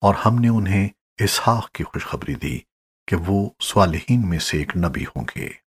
اور ہم نے انہیں اسحاق کی خوشخبری دی کہ وہ صالحین میں سے ایک نبی ہوں گے۔